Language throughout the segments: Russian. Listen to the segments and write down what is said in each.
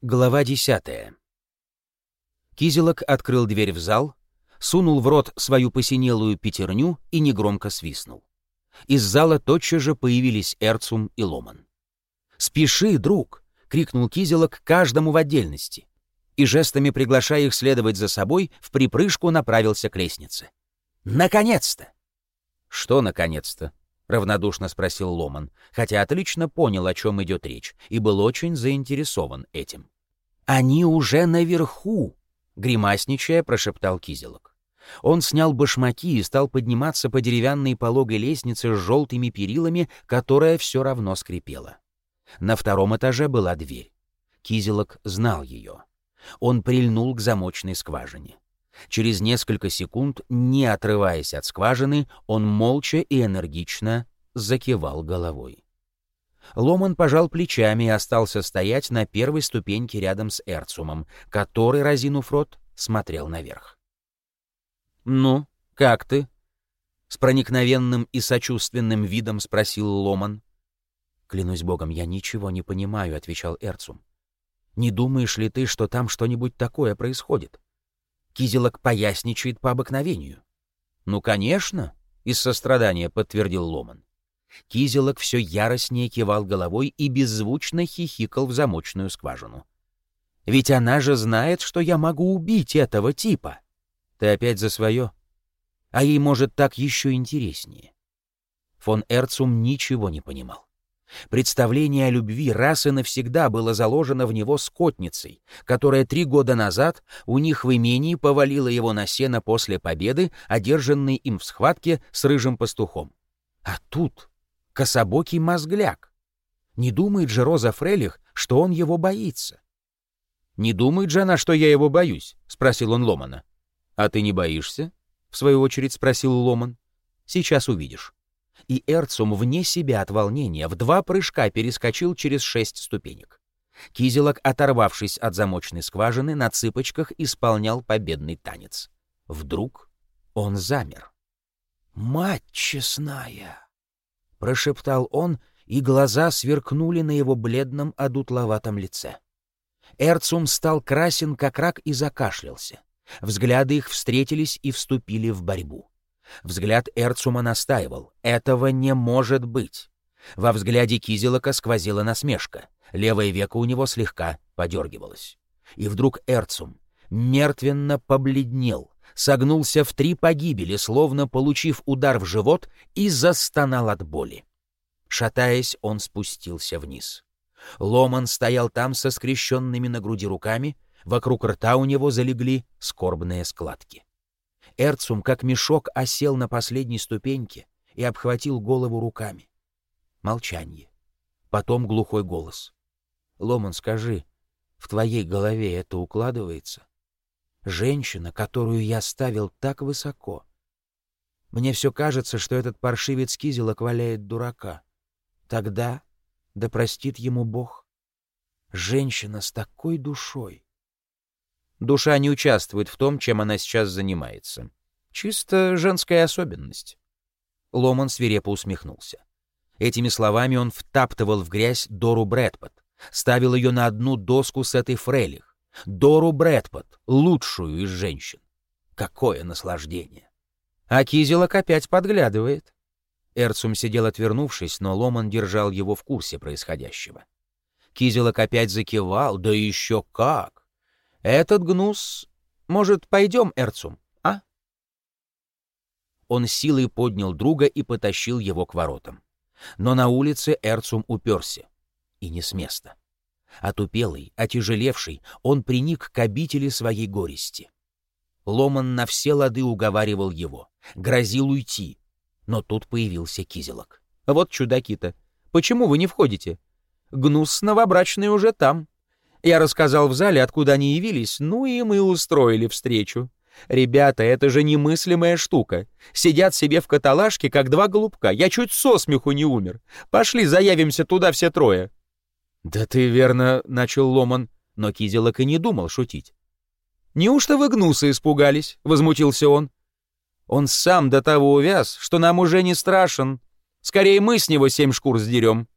Глава десятая. Кизелок открыл дверь в зал, сунул в рот свою посинелую пятерню и негромко свистнул. Из зала тотчас же появились Эрцум и Ломан. «Спеши, друг!» — крикнул Кизелок каждому в отдельности. И жестами приглашая их следовать за собой, в припрыжку направился к лестнице. «Наконец-то!» «Что наконец-то?» — равнодушно спросил Ломан, хотя отлично понял, о чем идет речь, и был очень заинтересован этим. «Они уже наверху!» — гримасничая, прошептал Кизелок. Он снял башмаки и стал подниматься по деревянной пологой лестнице с желтыми перилами, которая все равно скрипела. На втором этаже была дверь. Кизелок знал ее. Он прильнул к замочной скважине. Через несколько секунд, не отрываясь от скважины, он молча и энергично закивал головой. Ломан пожал плечами и остался стоять на первой ступеньке рядом с Эрцумом, который, разинув рот, смотрел наверх. «Ну, как ты?» — с проникновенным и сочувственным видом спросил Ломан. «Клянусь богом, я ничего не понимаю», — отвечал Эрцум. «Не думаешь ли ты, что там что-нибудь такое происходит?» Кизелок поясничает по обыкновению. «Ну, конечно», — из сострадания подтвердил Ломан. Кизелок все яростнее кивал головой и беззвучно хихикал в замочную скважину. «Ведь она же знает, что я могу убить этого типа!» «Ты опять за свое?» «А ей, может, так еще интереснее». Фон Эрцум ничего не понимал. Представление о любви раз и навсегда было заложено в него скотницей, которая три года назад у них в имении повалила его на сено после победы, одержанной им в схватке с рыжим пастухом. А тут кособокий мозгляк. Не думает же Роза Фрелих, что он его боится. «Не думает же она, что я его боюсь?» — спросил он Ломана. «А ты не боишься?» — в свою очередь спросил Ломан. «Сейчас увидишь» и Эрцум вне себя от волнения в два прыжка перескочил через шесть ступенек. Кизелок, оторвавшись от замочной скважины, на цыпочках исполнял победный танец. Вдруг он замер. «Мать честная!» — прошептал он, и глаза сверкнули на его бледном одутловатом лице. Эрцум стал красен, как рак, и закашлялся. Взгляды их встретились и вступили в борьбу. Взгляд Эрцума настаивал. Этого не может быть. Во взгляде Кизелока сквозила насмешка. Левое веко у него слегка подергивалось. И вдруг Эрцум мертвенно побледнел, согнулся в три погибели, словно получив удар в живот, и застонал от боли. Шатаясь, он спустился вниз. Ломан стоял там со скрещенными на груди руками, вокруг рта у него залегли скорбные складки. Эрцум, как мешок, осел на последней ступеньке и обхватил голову руками. Молчанье. Потом глухой голос. «Ломан, скажи, в твоей голове это укладывается? Женщина, которую я ставил так высоко. Мне все кажется, что этот паршивец Кизелок валяет дурака. Тогда, да простит ему Бог, женщина с такой душой, Душа не участвует в том, чем она сейчас занимается. Чисто женская особенность. Ломан свирепо усмехнулся. Этими словами он втаптывал в грязь Дору Брэдпот, ставил ее на одну доску с этой Фрелих. Дору Брэдпот, лучшую из женщин. Какое наслаждение! А Кизелок опять подглядывает. Эрцум сидел отвернувшись, но Ломан держал его в курсе происходящего. Кизелок опять закивал, да еще как! Этот гнус... Может, пойдем, Эрцум, а? Он силой поднял друга и потащил его к воротам. Но на улице Эрцум уперся. И не с места. Отупелый, отяжелевший, он приник к обители своей горести. Ломан на все лады уговаривал его, грозил уйти. Но тут появился Кизелок. «Вот чудаки-то! Почему вы не входите? Гнус новобрачный уже там!» Я рассказал в зале, откуда они явились, ну и мы устроили встречу. Ребята, это же немыслимая штука. Сидят себе в каталажке, как два голубка. Я чуть со смеху не умер. Пошли, заявимся туда все трое. Да ты верно, начал Ломан, но Кизелок и не думал шутить. Неужто вы гнуса испугались? Возмутился он. Он сам до того увяз, что нам уже не страшен. Скорее мы с него семь шкур сдерем.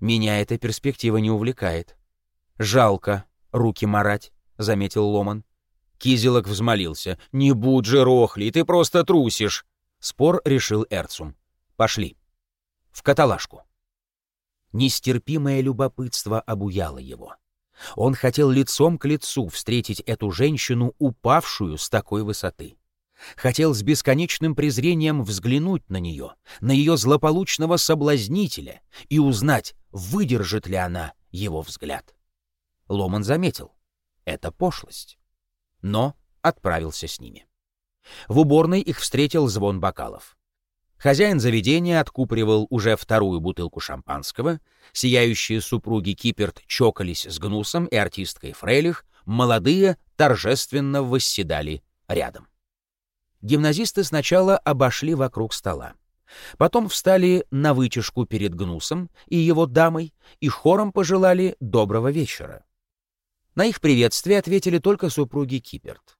Меня эта перспектива не увлекает. «Жалко руки марать», — заметил Ломан. Кизелок взмолился. «Не будь же, Рохли, ты просто трусишь!» Спор решил Эрцум. «Пошли. В каталажку». Нестерпимое любопытство обуяло его. Он хотел лицом к лицу встретить эту женщину, упавшую с такой высоты. Хотел с бесконечным презрением взглянуть на нее, на ее злополучного соблазнителя, и узнать, выдержит ли она его взгляд. Ломан заметил. Это пошлость. Но отправился с ними. В уборной их встретил звон бокалов. Хозяин заведения откупоривал уже вторую бутылку шампанского, сияющие супруги Киперт чокались с Гнусом и артисткой Фрейлих, молодые торжественно восседали рядом. Гимназисты сначала обошли вокруг стола. Потом встали на вытяжку перед Гнусом и его дамой и хором пожелали доброго вечера. На их приветствие ответили только супруги Киперт.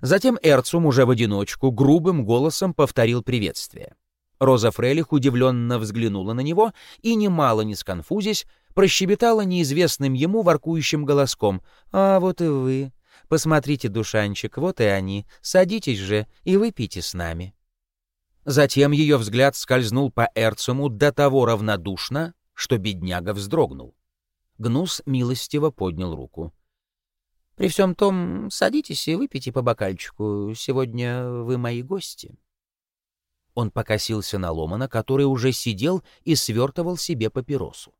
Затем Эрцум уже в одиночку грубым голосом повторил приветствие. Роза Фрелих удивленно взглянула на него и, немало не сконфузясь, прощебетала неизвестным ему воркующим голоском. «А вот и вы. Посмотрите, душанчик, вот и они. Садитесь же и выпейте с нами». Затем ее взгляд скользнул по Эрцуму до того равнодушно, что бедняга вздрогнул. Гнус милостиво поднял руку. «При всем том, садитесь и выпейте по бокальчику. Сегодня вы мои гости». Он покосился на Ломана, который уже сидел и свертывал себе папиросу.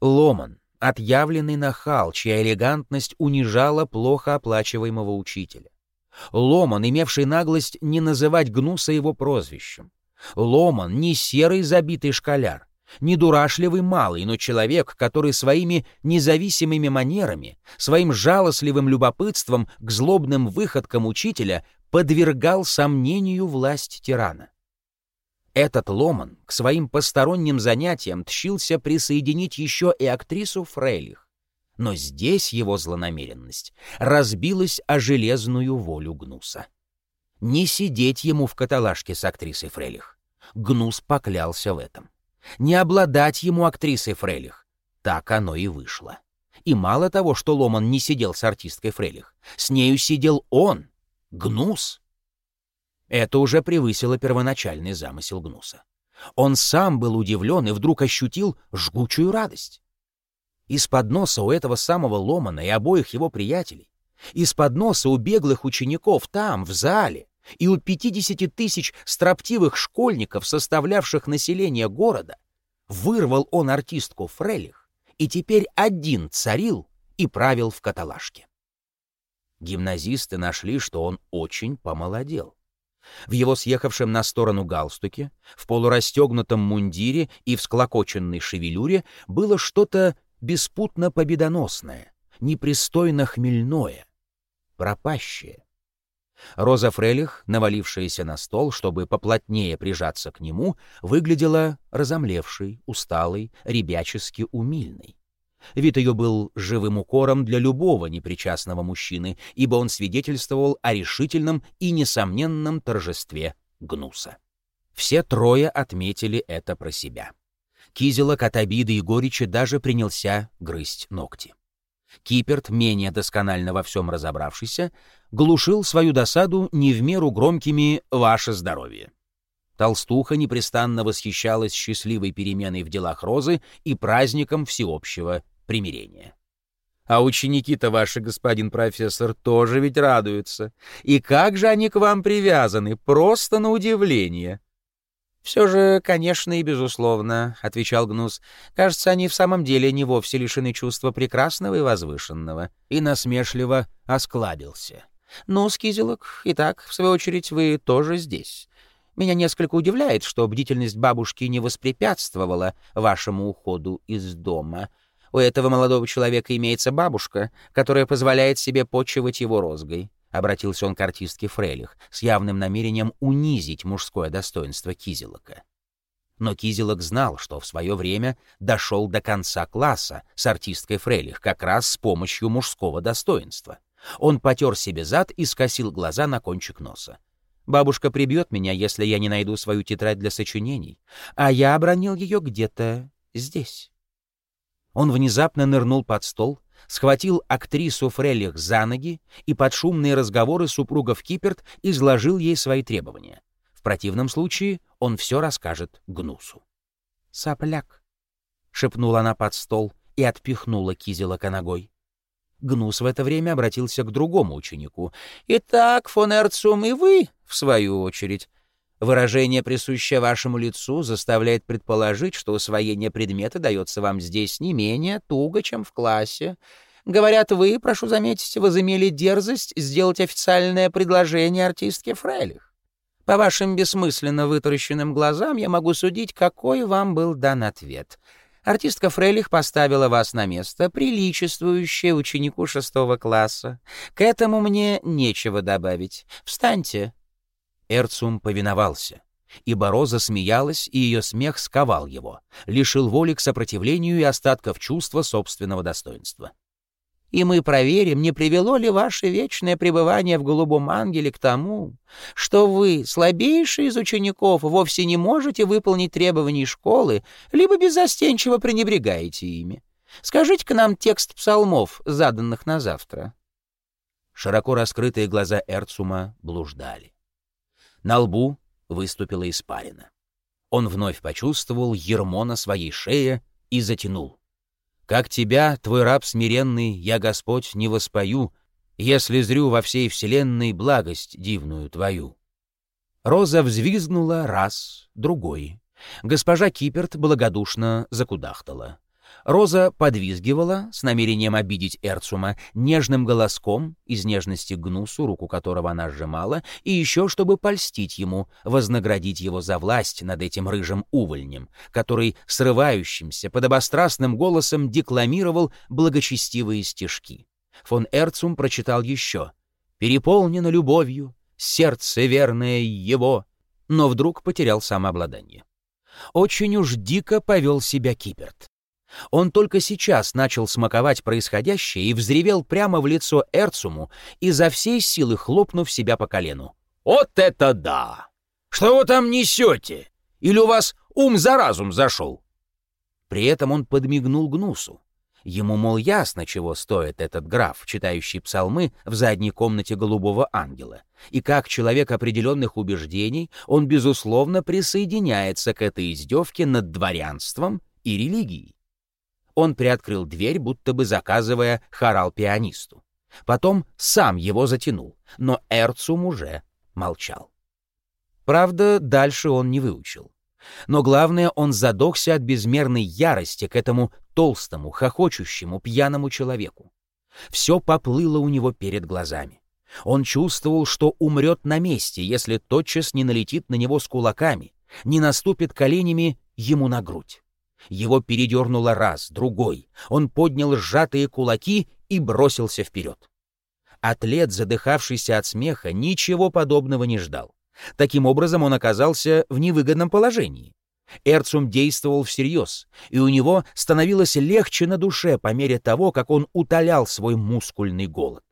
Ломан, отъявленный нахал, чья элегантность унижала плохо оплачиваемого учителя. Ломан, имевший наглость не называть Гнуса его прозвищем. Ломан, не серый забитый школяр, не дурашливый малый, но человек, который своими независимыми манерами, своим жалостливым любопытством к злобным выходкам учителя подвергал сомнению власть тирана. Этот Ломан к своим посторонним занятиям тщился присоединить еще и актрису Фрейлих. Но здесь его злонамеренность разбилась о железную волю Гнуса. Не сидеть ему в каталажке с актрисой Фрейлих. Гнус поклялся в этом. Не обладать ему актрисой Фрейлих. Так оно и вышло. И мало того, что Ломан не сидел с артисткой Фрейлих, с нею сидел он, Гнус. Это уже превысило первоначальный замысел Гнуса. Он сам был удивлен и вдруг ощутил жгучую радость. Из-под носа у этого самого Ломана и обоих его приятелей, из-под носа у беглых учеников там, в зале, и у 50 тысяч строптивых школьников, составлявших население города, вырвал он артистку Фрелих и теперь один царил и правил в каталажке. Гимназисты нашли, что он очень помолодел. В его съехавшем на сторону галстуке, в полурастегнутом мундире и в склокоченной шевелюре было что-то беспутно победоносное, непристойно хмельное, пропащее. Роза Фрелих, навалившаяся на стол, чтобы поплотнее прижаться к нему, выглядела разомлевшей, усталой, ребячески умильной. Вид ее был живым укором для любого непричастного мужчины, ибо он свидетельствовал о решительном и несомненном торжестве Гнуса. Все трое отметили это про себя. Кизелок от обиды и горечи даже принялся грызть ногти. Киперт, менее досконально во всем разобравшийся, глушил свою досаду не в меру громкими «Ваше здоровье». Толстуха непрестанно восхищалась счастливой переменой в делах Розы и праздником всеобщего примирения. А ученики-то ваши, господин профессор, тоже ведь радуются. И как же они к вам привязаны, просто на удивление. «Все же, конечно и безусловно», — отвечал Гнус. «Кажется, они в самом деле не вовсе лишены чувства прекрасного и возвышенного». И насмешливо осклабился. «Ну, Скизелок, итак, в свою очередь, вы тоже здесь. Меня несколько удивляет, что бдительность бабушки не воспрепятствовала вашему уходу из дома. У этого молодого человека имеется бабушка, которая позволяет себе почивать его розгой. Обратился он к артистке Фрелих с явным намерением унизить мужское достоинство Кизелока. Но Кизелок знал, что в свое время дошел до конца класса с артисткой Фрелих как раз с помощью мужского достоинства. Он потер себе зад и скосил глаза на кончик носа. Бабушка прибьет меня, если я не найду свою тетрадь для сочинений, а я обронил ее где-то здесь. Он внезапно нырнул под стол, схватил актрису Фрелих за ноги и под шумные разговоры супругов Киперт изложил ей свои требования. В противном случае он все расскажет Гнусу. «Сопляк», — шепнула она под стол и отпихнула Кизелока ногой. Гнус в это время обратился к другому ученику. «Итак, фон Эрцум, и вы, в свою очередь. Выражение, присущее вашему лицу, заставляет предположить, что усвоение предмета дается вам здесь не менее туго, чем в классе. Говорят, вы, прошу заметить, возымели дерзость сделать официальное предложение артистке Фрейлих. По вашим бессмысленно вытаращенным глазам я могу судить, какой вам был дан ответ. Артистка Фрейлих поставила вас на место, приличествующее ученику шестого класса. К этому мне нечего добавить. Встаньте, Эрцум повиновался, ибо Роза смеялась, и ее смех сковал его, лишил воли к сопротивлению и остатков чувства собственного достоинства. И мы проверим, не привело ли ваше вечное пребывание в голубом ангеле к тому, что вы, слабейший из учеников, вовсе не можете выполнить требований школы, либо беззастенчиво пренебрегаете ими. Скажите-ка нам текст псалмов, заданных на завтра. Широко раскрытые глаза Эрцума блуждали. На лбу выступила испарина. Он вновь почувствовал ермо на своей шее и затянул. «Как тебя, твой раб смиренный, я, Господь, не воспою, если зрю во всей вселенной благость дивную твою». Роза взвизгнула раз, другой. Госпожа Киперт благодушно закудахтала. Роза подвизгивала с намерением обидеть Эрцума нежным голоском из нежности Гнусу, руку которого она сжимала, и еще чтобы польстить ему, вознаградить его за власть над этим рыжим увольнем, который срывающимся, подобострастным голосом декламировал благочестивые стишки. Фон Эрцум прочитал еще «Переполнено любовью, сердце верное его», но вдруг потерял самообладание. Очень уж дико повел себя Киперт. Он только сейчас начал смаковать происходящее и взревел прямо в лицо Эрцуму, изо всей силы хлопнув себя по колену. «Вот это да! Что вы там несете? Или у вас ум за разум зашел?» При этом он подмигнул Гнусу. Ему, мол, ясно, чего стоит этот граф, читающий псалмы в задней комнате голубого ангела, и как человек определенных убеждений он, безусловно, присоединяется к этой издевке над дворянством и религией. Он приоткрыл дверь, будто бы заказывая хорал пианисту. Потом сам его затянул, но Эрцум уже молчал. Правда, дальше он не выучил. Но главное, он задохся от безмерной ярости к этому толстому, хохочущему, пьяному человеку. Все поплыло у него перед глазами. Он чувствовал, что умрет на месте, если тотчас не налетит на него с кулаками, не наступит коленями ему на грудь. Его передернуло раз, другой. Он поднял сжатые кулаки и бросился вперед. Атлет, задыхавшийся от смеха, ничего подобного не ждал. Таким образом, он оказался в невыгодном положении. Эрцум действовал всерьез, и у него становилось легче на душе по мере того, как он утолял свой мускульный голод.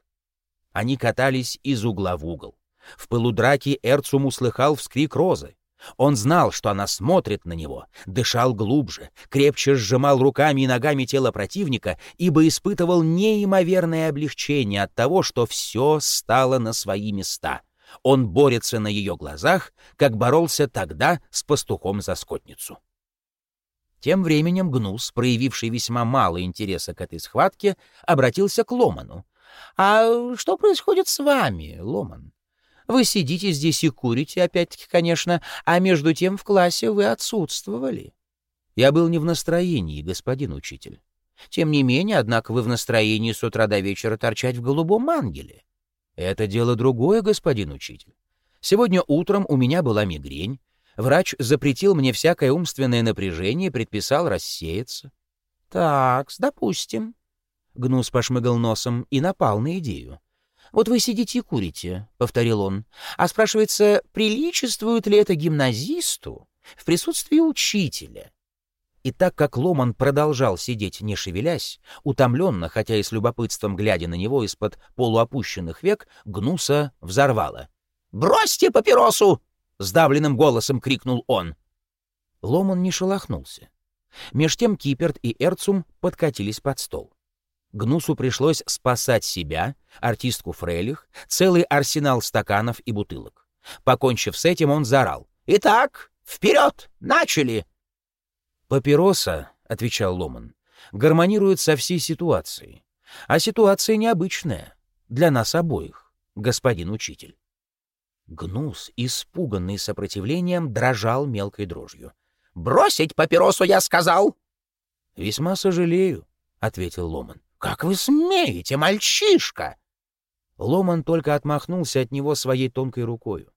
Они катались из угла в угол. В пылу драки Эрцум услыхал вскрик Розы. Он знал, что она смотрит на него, дышал глубже, крепче сжимал руками и ногами тело противника, ибо испытывал неимоверное облегчение от того, что все стало на свои места. Он борется на ее глазах, как боролся тогда с пастухом за скотницу. Тем временем Гнус, проявивший весьма мало интереса к этой схватке, обратился к Ломану. «А что происходит с вами, Ломан? Вы сидите здесь и курите, опять-таки, конечно, а между тем в классе вы отсутствовали. Я был не в настроении, господин учитель. Тем не менее, однако, вы в настроении с утра до вечера торчать в голубом ангеле. Это дело другое, господин учитель. Сегодня утром у меня была мигрень. Врач запретил мне всякое умственное напряжение, предписал рассеяться. Так, допустим. Гнус пошмыгал носом и напал на идею. «Вот вы сидите и курите», — повторил он. «А спрашивается, приличествует ли это гимназисту в присутствии учителя?» И так как Ломан продолжал сидеть, не шевелясь, утомленно, хотя и с любопытством глядя на него из-под полуопущенных век, Гнуса взорвало. «Бросьте папиросу!» — сдавленным голосом крикнул он. Ломан не шелохнулся. Меж тем Киперт и Эрцум подкатились под стол. Гнусу пришлось спасать себя, артистку Фрейлих, целый арсенал стаканов и бутылок. Покончив с этим, он заорал. «Итак, вперед! Начали!» «Папироса», — отвечал Ломан, — «гармонирует со всей ситуацией. А ситуация необычная. Для нас обоих, господин учитель». Гнус, испуганный сопротивлением, дрожал мелкой дрожью. «Бросить папиросу, я сказал!» «Весьма сожалею», — ответил Ломан. «Как вы смеете, мальчишка!» Ломан только отмахнулся от него своей тонкой рукою.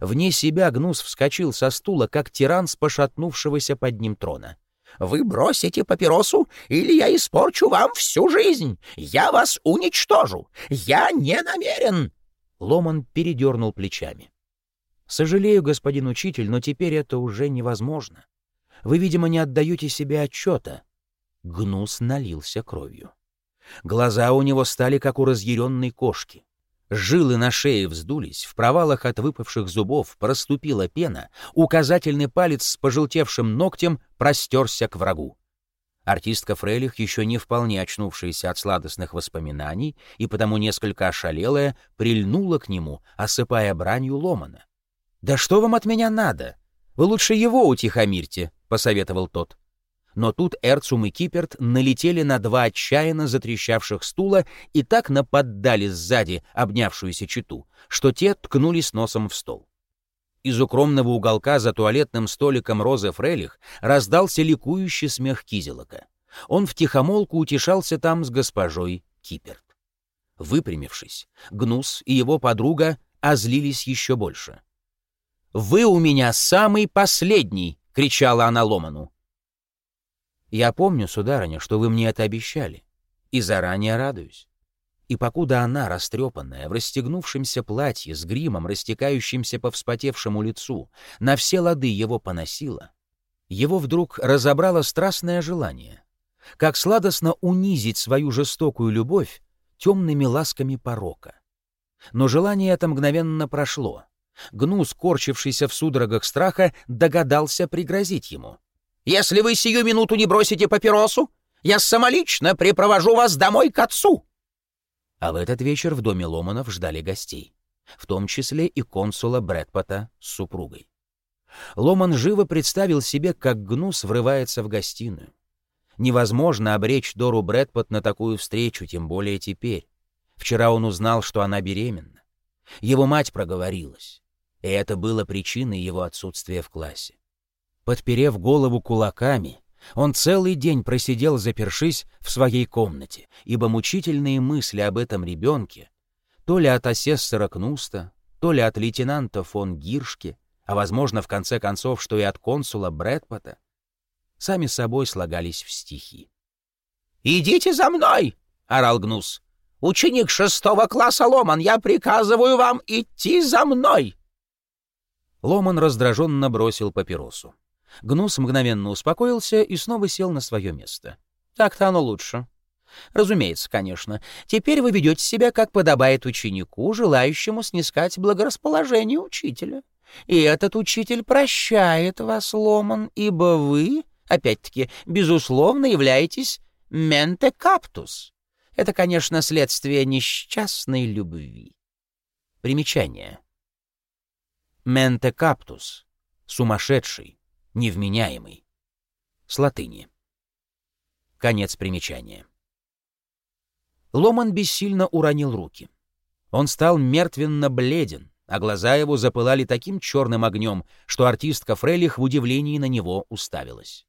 Вне себя Гнус вскочил со стула, как тиран с пошатнувшегося под ним трона. «Вы бросите папиросу, или я испорчу вам всю жизнь! Я вас уничтожу! Я не намерен!» Ломан передернул плечами. «Сожалею, господин учитель, но теперь это уже невозможно. Вы, видимо, не отдаете себе отчета». Гнус налился кровью. Глаза у него стали, как у разъяренной кошки. Жилы на шее вздулись, в провалах от выпавших зубов проступила пена, указательный палец с пожелтевшим ногтем простерся к врагу. Артистка Фрейлих, еще не вполне очнувшаяся от сладостных воспоминаний и потому несколько ошалелая, прильнула к нему, осыпая бранью ломана. «Да что вам от меня надо? Вы лучше его утихомирьте», — посоветовал тот. Но тут Эрцум и Киперт налетели на два отчаянно затрещавших стула и так наподдали сзади обнявшуюся читу, что те ткнулись носом в стол. Из укромного уголка за туалетным столиком Розы Фрелих раздался ликующий смех Кизелока. Он втихомолку утешался там с госпожой Киперт. Выпрямившись, Гнус и его подруга озлились еще больше. «Вы у меня самый последний!» — кричала она Ломану. Я помню, сударыня, что вы мне это обещали, и заранее радуюсь. И покуда она, растрепанная, в расстегнувшемся платье с гримом, растекающимся по вспотевшему лицу, на все лады его поносила, его вдруг разобрало страстное желание, как сладостно унизить свою жестокую любовь темными ласками порока. Но желание это мгновенно прошло. Гнус, корчившийся в судорогах страха, догадался пригрозить ему. Если вы сию минуту не бросите папиросу, я самолично припровожу вас домой к отцу!» А в этот вечер в доме Ломанов ждали гостей, в том числе и консула Брэдпота с супругой. Ломан живо представил себе, как Гнус врывается в гостиную. Невозможно обречь Дору Брэдпот на такую встречу, тем более теперь. Вчера он узнал, что она беременна. Его мать проговорилась, и это было причиной его отсутствия в классе. Подперев голову кулаками, он целый день просидел, запершись в своей комнате, ибо мучительные мысли об этом ребенке, то ли от асессора Кнуста, то ли от лейтенанта фон Гиршки, а, возможно, в конце концов, что и от консула Брэдпота, сами собой слагались в стихи. «Идите за мной!» — орал Гнус. «Ученик шестого класса Ломан, я приказываю вам идти за мной!» Ломан раздраженно бросил папиросу. Гнус мгновенно успокоился и снова сел на свое место. «Так-то оно лучше. Разумеется, конечно. Теперь вы ведете себя, как подобает ученику, желающему снискать благорасположение учителя. И этот учитель прощает вас, Ломан, ибо вы, опять-таки, безусловно, являетесь менте каптус. Это, конечно, следствие несчастной любви. Примечание. Менте каптус — сумасшедший, невменяемый. С латыни. Конец примечания. Ломан бессильно уронил руки. Он стал мертвенно бледен, а глаза его запылали таким черным огнем, что артистка Фрелих в удивлении на него уставилась.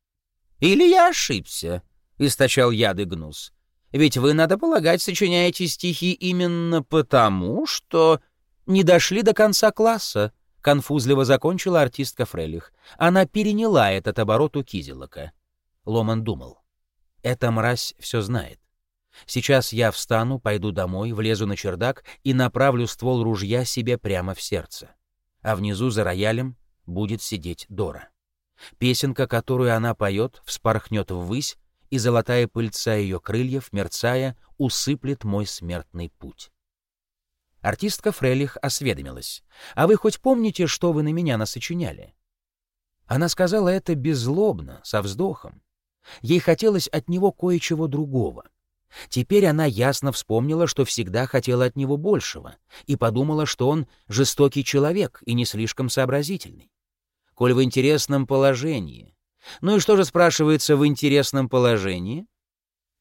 «Или я ошибся?» — источал яды гнус. «Ведь вы, надо полагать, сочиняете стихи именно потому, что не дошли до конца класса», Конфузливо закончила артистка Фрелих. Она переняла этот оборот у Кизелока. Ломан думал. Эта мразь все знает. Сейчас я встану, пойду домой, влезу на чердак и направлю ствол ружья себе прямо в сердце. А внизу за роялем будет сидеть Дора. Песенка, которую она поет, вспорхнет ввысь, и золотая пыльца ее крыльев, мерцая, усыплет мой смертный путь. Артистка Фрелих осведомилась. «А вы хоть помните, что вы на меня насочиняли?» Она сказала это беззлобно, со вздохом. Ей хотелось от него кое-чего другого. Теперь она ясно вспомнила, что всегда хотела от него большего, и подумала, что он жестокий человек и не слишком сообразительный. Коль в интересном положении. Ну и что же спрашивается в интересном положении?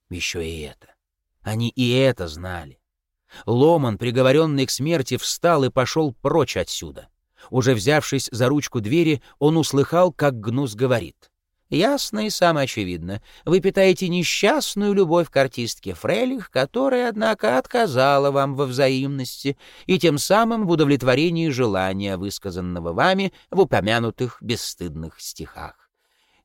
Еще и это. Они и это знали. Ломан, приговоренный к смерти, встал и пошел прочь отсюда. Уже взявшись за ручку двери, он услыхал, как Гнус говорит. Ясно и самоочевидно. Вы питаете несчастную любовь к артистке Фрелих, которая, однако, отказала вам во взаимности и тем самым в удовлетворении желания, высказанного вами в упомянутых бесстыдных стихах.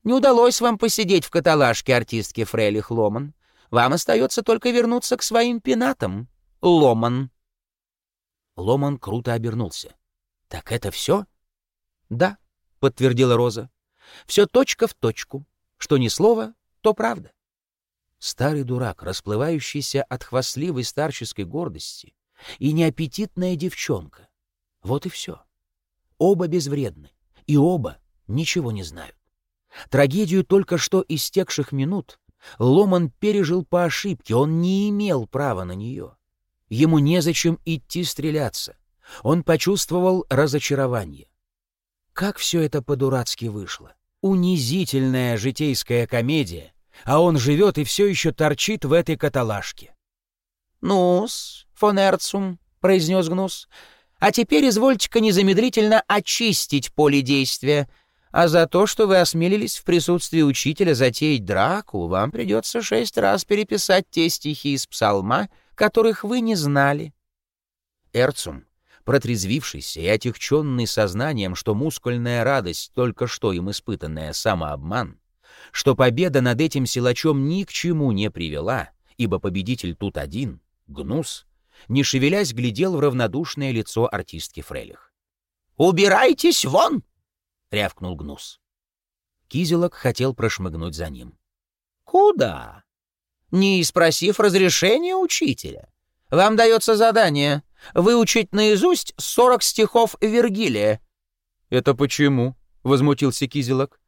Не удалось вам посидеть в каталажке артистки Фрелих Ломан. Вам остается только вернуться к своим пенатам, Ломан. Ломан круто обернулся. «Так это все?» «Да», — подтвердила Роза. Все точка в точку. Что ни слова, то правда. Старый дурак, расплывающийся от хвастливой старческой гордости, и неаппетитная девчонка. Вот и все. Оба безвредны, и оба ничего не знают. Трагедию только что истекших минут Ломан пережил по ошибке, он не имел права на нее. Ему незачем идти стреляться. Он почувствовал разочарование. Как все это по-дурацки вышло унизительная житейская комедия, а он живет и все еще торчит в этой каталажке. «Ну-с, фон Эрцум», — произнес Гнус, — «а теперь извольте-ка незамедлительно очистить поле действия, а за то, что вы осмелились в присутствии учителя затеять драку, вам придется шесть раз переписать те стихи из псалма, которых вы не знали». Эрцум Протрезвившийся и отягченный сознанием, что мускульная радость, только что им испытанная, самообман, что победа над этим силачом ни к чему не привела, ибо победитель тут один, Гнус, не шевелясь, глядел в равнодушное лицо артистки Фрелих. «Убирайтесь вон!» — рявкнул Гнус. Кизелок хотел прошмыгнуть за ним. «Куда?» «Не спросив разрешения учителя. Вам дается задание выучить наизусть сорок стихов Вергилия». «Это почему?» — возмутился Кизелок.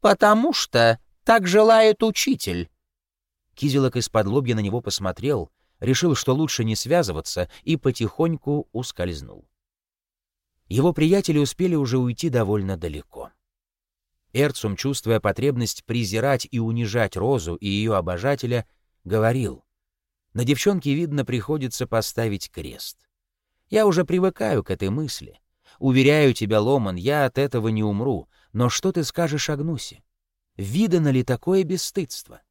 «Потому что так желает учитель». Кизелок из-под лобья на него посмотрел, решил, что лучше не связываться, и потихоньку ускользнул. Его приятели успели уже уйти довольно далеко. Эрцум, чувствуя потребность презирать и унижать Розу и ее обожателя, говорил, «На девчонке, видно, приходится поставить крест. Я уже привыкаю к этой мысли. Уверяю тебя, Ломан, я от этого не умру. Но что ты скажешь о Гнусе? Видано ли такое бесстыдство?»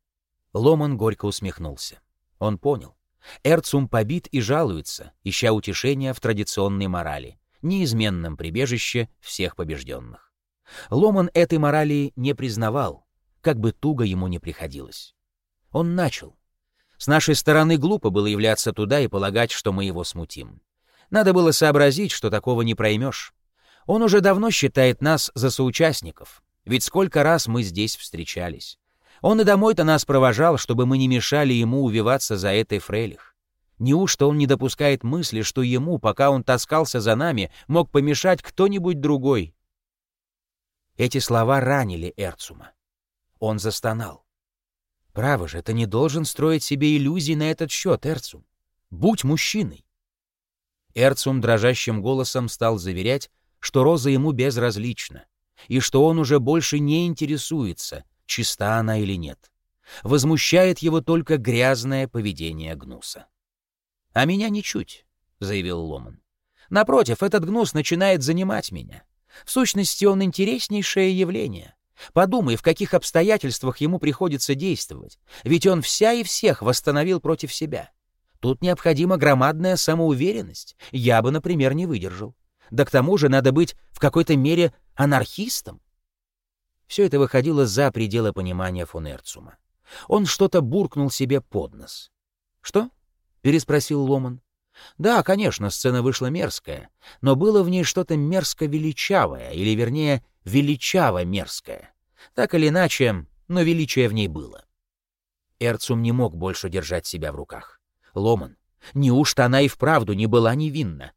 Ломан горько усмехнулся. Он понял. Эрцум побит и жалуется, ища утешения в традиционной морали, неизменном прибежище всех побежденных. Ломан этой морали не признавал, как бы туго ему не приходилось. Он начал. С нашей стороны глупо было являться туда и полагать, что мы его смутим. Надо было сообразить, что такого не проймешь. Он уже давно считает нас за соучастников, ведь сколько раз мы здесь встречались. Он и домой-то нас провожал, чтобы мы не мешали ему увиваться за этой фрейлих. Неужто он не допускает мысли, что ему, пока он таскался за нами, мог помешать кто-нибудь другой? Эти слова ранили Эрцума. Он застонал. Право же, ты не должен строить себе иллюзий на этот счет, Эрцум. Будь мужчиной. Эрцум дрожащим голосом стал заверять, что Роза ему безразлична, и что он уже больше не интересуется, чиста она или нет. Возмущает его только грязное поведение Гнуса. «А меня ничуть», — заявил Ломан. «Напротив, этот Гнус начинает занимать меня. В сущности, он интереснейшее явление. Подумай, в каких обстоятельствах ему приходится действовать, ведь он вся и всех восстановил против себя. Тут необходима громадная самоуверенность. Я бы, например, не выдержал. Да к тому же надо быть в какой-то мере анархистом. Все это выходило за пределы понимания фон Эрцума. Он что-то буркнул себе под нос. «Что?» — переспросил Ломан. «Да, конечно, сцена вышла мерзкая, но было в ней что-то мерзко-величавое, или, вернее, величаво-мерзкое. Так или иначе, но величие в ней было». Эрцум не мог больше держать себя в руках. Ломан. Неужто она и вправду не была невинна?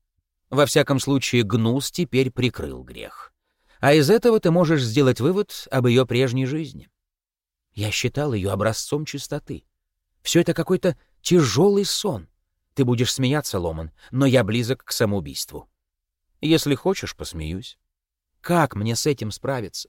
Во всяком случае, Гнус теперь прикрыл грех. А из этого ты можешь сделать вывод об ее прежней жизни. Я считал ее образцом чистоты. Все это какой-то тяжелый сон. Ты будешь смеяться, Ломан, но я близок к самоубийству. Если хочешь, посмеюсь. Как мне с этим справиться?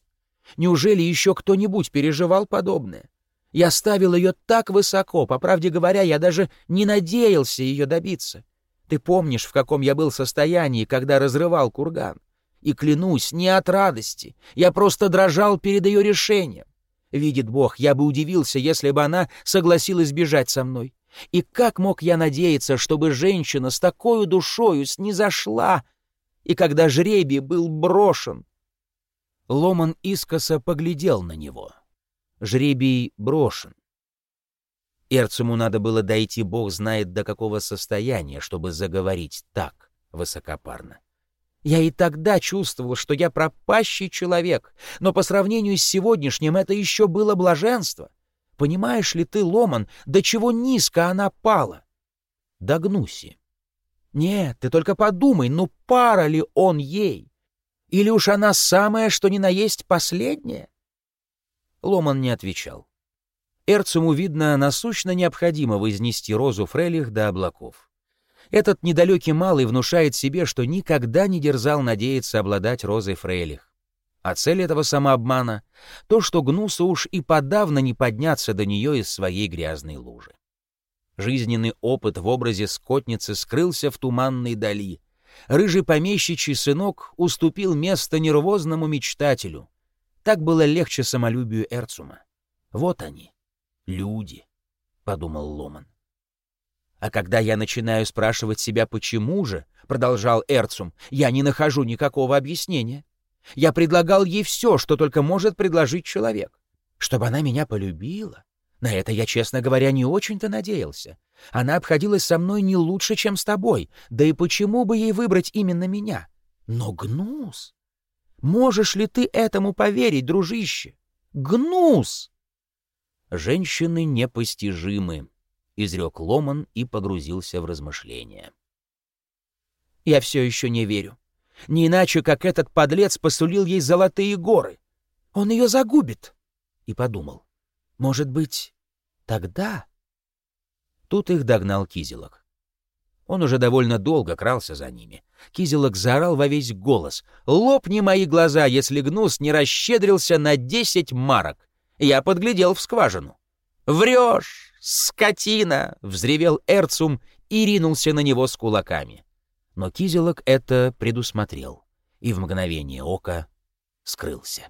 Неужели еще кто-нибудь переживал подобное? Я ставил ее так высоко, по правде говоря, я даже не надеялся ее добиться. Ты помнишь, в каком я был состоянии, когда разрывал курган? И клянусь, не от радости. Я просто дрожал перед ее решением. Видит Бог, я бы удивился, если бы она согласилась бежать со мной. И как мог я надеяться, чтобы женщина с такой душою снизошла? И когда жребий был брошен... Ломан искоса поглядел на него. Жребий брошен. Эрцему надо было дойти, бог знает до какого состояния, чтобы заговорить так высокопарно. Я и тогда чувствовал, что я пропащий человек, но по сравнению с сегодняшним это еще было блаженство. Понимаешь ли ты, Ломан, до чего низко она пала? До гнуси. Нет, ты только подумай, ну пара ли он ей? Или уж она самая, что ни на есть последняя? Ломан не отвечал. Эрцуму, видно, насущно необходимо вознести розу Фрелих до облаков. Этот недалекий малый внушает себе, что никогда не дерзал надеяться обладать розой Фрейлих. А цель этого самообмана — то, что Гнусу уж и подавно не подняться до нее из своей грязной лужи. Жизненный опыт в образе скотницы скрылся в туманной дали. Рыжий помещичий сынок уступил место нервозному мечтателю. Так было легче самолюбию Эрцума. Вот они, люди, — подумал Ломан. А когда я начинаю спрашивать себя, почему же, продолжал Эрцум, я не нахожу никакого объяснения. Я предлагал ей все, что только может предложить человек. Чтобы она меня полюбила. На это я, честно говоря, не очень-то надеялся. Она обходилась со мной не лучше, чем с тобой. Да и почему бы ей выбрать именно меня? Но гнус! Можешь ли ты этому поверить, дружище? Гнус! Женщины непостижимы, изрек Ломан и погрузился в размышления. «Я все еще не верю. Не иначе, как этот подлец посулил ей золотые горы. Он ее загубит!» И подумал, «Может быть, тогда...» Тут их догнал Кизелок. Он уже довольно долго крался за ними. Кизелок заорал во весь голос. «Лопни мои глаза, если гнус не расщедрился на десять марок! Я подглядел в скважину!» «Врешь! «Скотина!» — взревел Эрцум и ринулся на него с кулаками. Но Кизелок это предусмотрел и в мгновение ока скрылся.